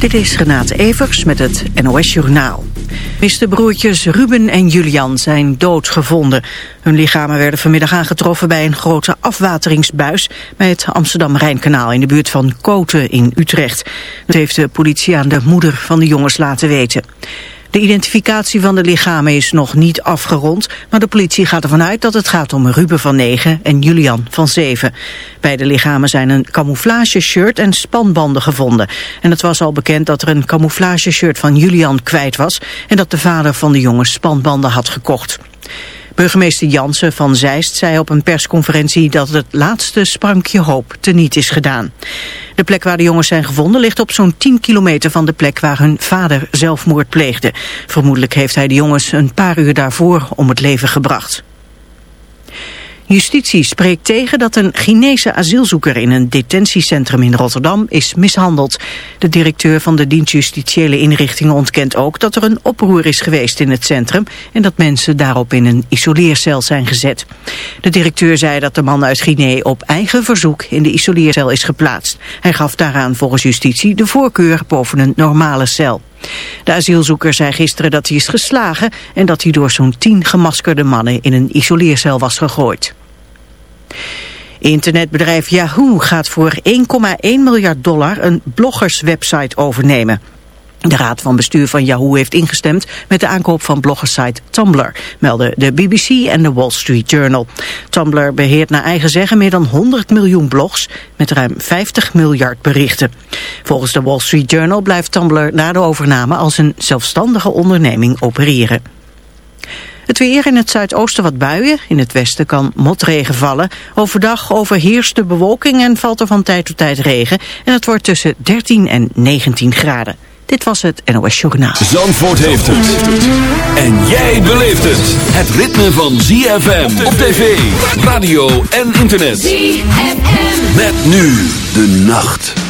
Dit is Renate Evers met het NOS Journaal. Miste broertjes Ruben en Julian zijn doodgevonden. Hun lichamen werden vanmiddag aangetroffen bij een grote afwateringsbuis... bij het Amsterdam-Rijnkanaal in de buurt van Koten in Utrecht. Dat heeft de politie aan de moeder van de jongens laten weten. De identificatie van de lichamen is nog niet afgerond, maar de politie gaat ervan uit dat het gaat om Ruben van 9 en Julian van 7. Bij de lichamen zijn een camouflageshirt en spanbanden gevonden. En het was al bekend dat er een camouflageshirt van Julian kwijt was en dat de vader van de jongens spanbanden had gekocht. Burgemeester Jansen van Zeist zei op een persconferentie dat het laatste sprankje hoop teniet is gedaan. De plek waar de jongens zijn gevonden ligt op zo'n 10 kilometer van de plek waar hun vader zelfmoord pleegde. Vermoedelijk heeft hij de jongens een paar uur daarvoor om het leven gebracht. Justitie spreekt tegen dat een Chinese asielzoeker in een detentiecentrum in Rotterdam is mishandeld. De directeur van de dienst justitiële inrichtingen ontkent ook dat er een oproer is geweest in het centrum en dat mensen daarop in een isoleercel zijn gezet. De directeur zei dat de man uit Guinea op eigen verzoek in de isoleercel is geplaatst. Hij gaf daaraan volgens justitie de voorkeur boven een normale cel. De asielzoeker zei gisteren dat hij is geslagen en dat hij door zo'n tien gemaskerde mannen in een isoleercel was gegooid. Internetbedrijf Yahoo gaat voor 1,1 miljard dollar een bloggerswebsite overnemen. De raad van bestuur van Yahoo heeft ingestemd met de aankoop van bloggersite Tumblr, melden de BBC en de Wall Street Journal. Tumblr beheert naar eigen zeggen meer dan 100 miljoen blogs met ruim 50 miljard berichten. Volgens de Wall Street Journal blijft Tumblr na de overname als een zelfstandige onderneming opereren. Het weer in het zuidoosten wat buien. In het westen kan motregen vallen. Overdag overheerst de bewolking en valt er van tijd tot tijd regen. En het wordt tussen 13 en 19 graden. Dit was het NOS Journaal. Zandvoort heeft het. En jij beleeft het. Het ritme van ZFM op tv, radio en internet. ZFM. Met nu de nacht.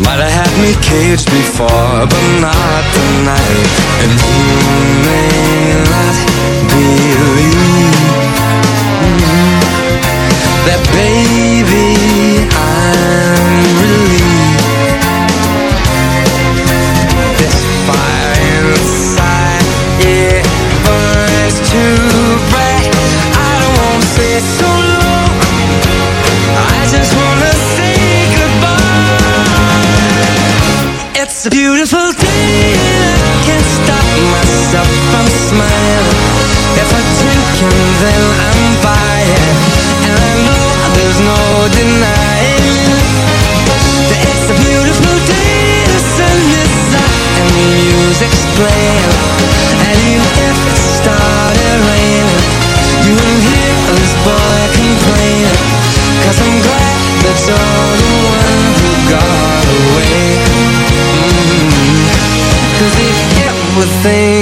Might have had me caged before, but not tonight. And you may not believe that, baby, I'm relieved. This fire inside it burns too bright. I don't wanna stay so long. I just want. A beautiful day. And I can't stop myself from smiling. If I drink and then I'm buying And I know there's no denying. That it's a beautiful day, the sun is up and the music's playing. And even if it started raining You wouldn't hear this boy complaining. Cause I'm glad that you're the one who got away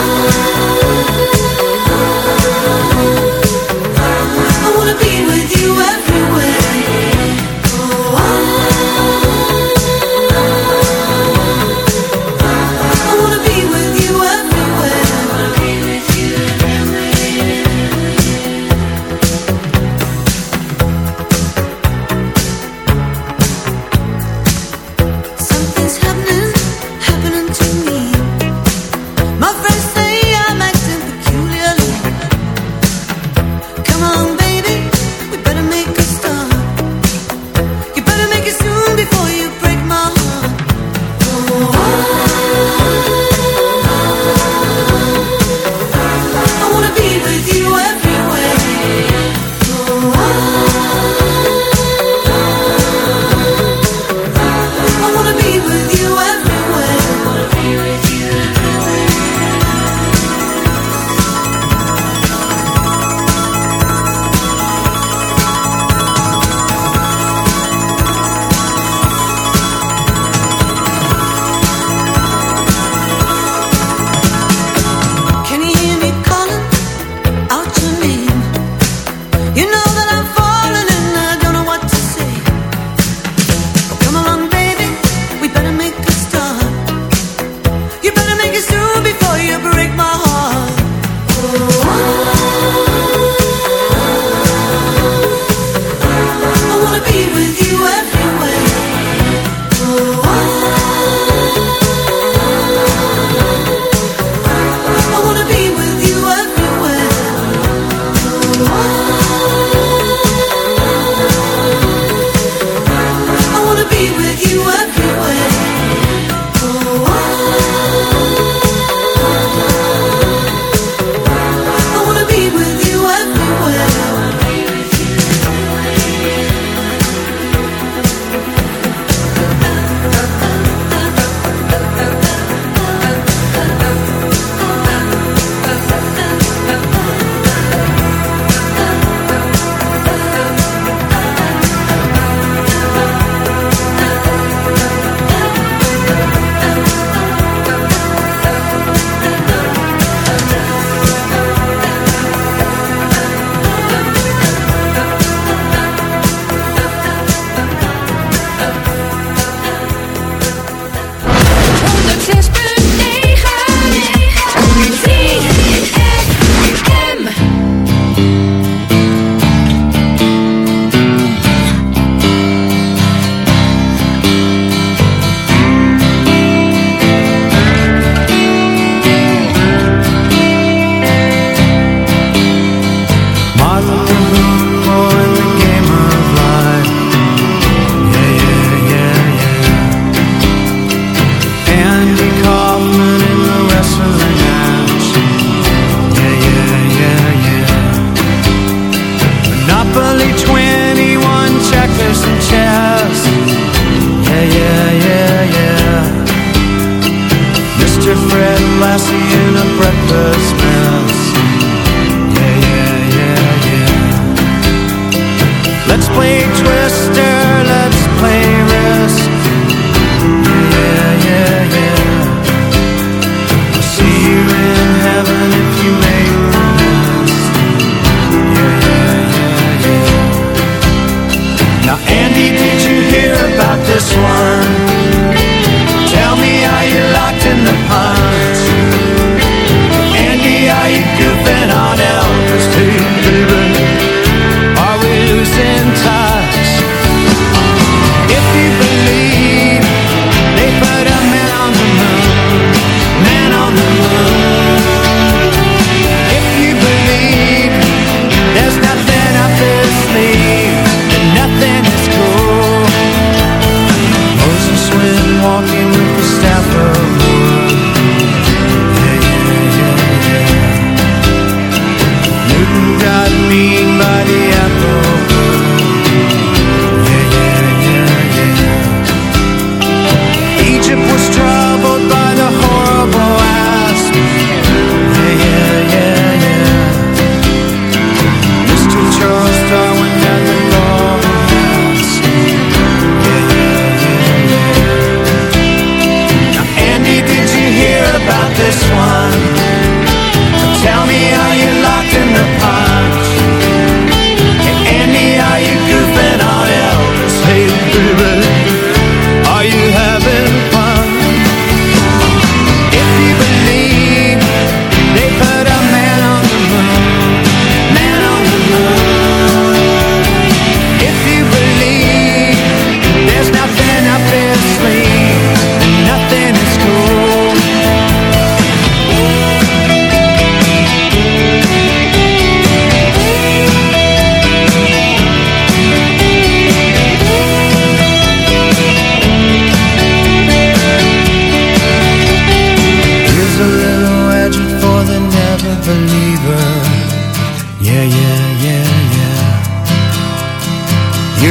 Música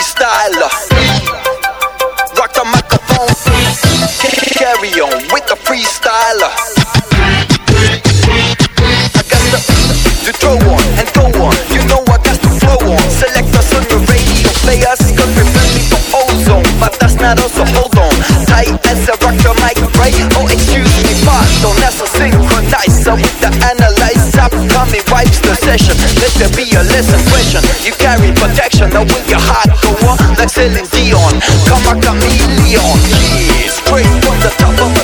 freestyler. Rock the microphone. Carry on with the freestyler. I got the to throw on and go on. You know I got to flow on. Select us on your radio ozone. But that's not us, so hold on. Tight as a rock the mic, right? Oh, excuse me, pardon. That's a synchronizer with the analyzer. Tommy wipes the session. Let there be a lesson question. You carry protection. Now will your heart go on like Celine Dion? Come a chameleon. Yeah, straight from the top of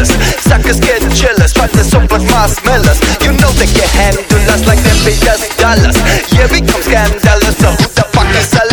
propellers Suckers get try to support marshmallows You know they can handle us like they pay us dollars Yeah, we come scandalous, so who the fuck is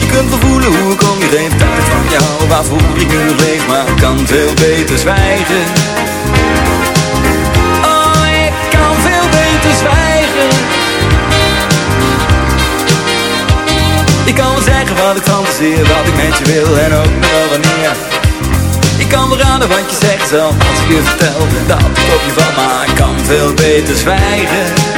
Je kunt wel voelen hoe ik om je heen dat van jou, waarvoor ik nu leef, maar kan veel beter zwijgen. Oh, ik kan veel beter zwijgen. Ik kan wel zeggen wat ik fantaseer, wat ik met je wil en ook nog wel wanneer. Ik kan wel raden wat je zegt zelf als ik je vertel dat ik op je val, maar ik kan veel beter zwijgen.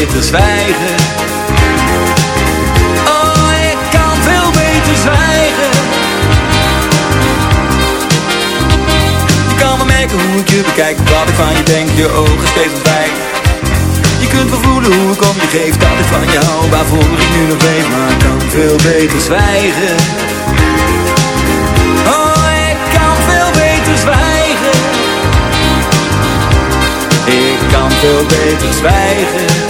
beter zwijgen. Oh, ik kan veel beter zwijgen. Je kan wel merken hoe ik je bekijk, wat ik van je denk, je ogen steeds ontwijken. Je kunt wel voelen hoe ik om je geef, dat ik van jou, hou, waarvoor ik nu nog weet, maar ik kan veel beter zwijgen. Oh, ik kan veel beter zwijgen. Ik kan veel beter zwijgen.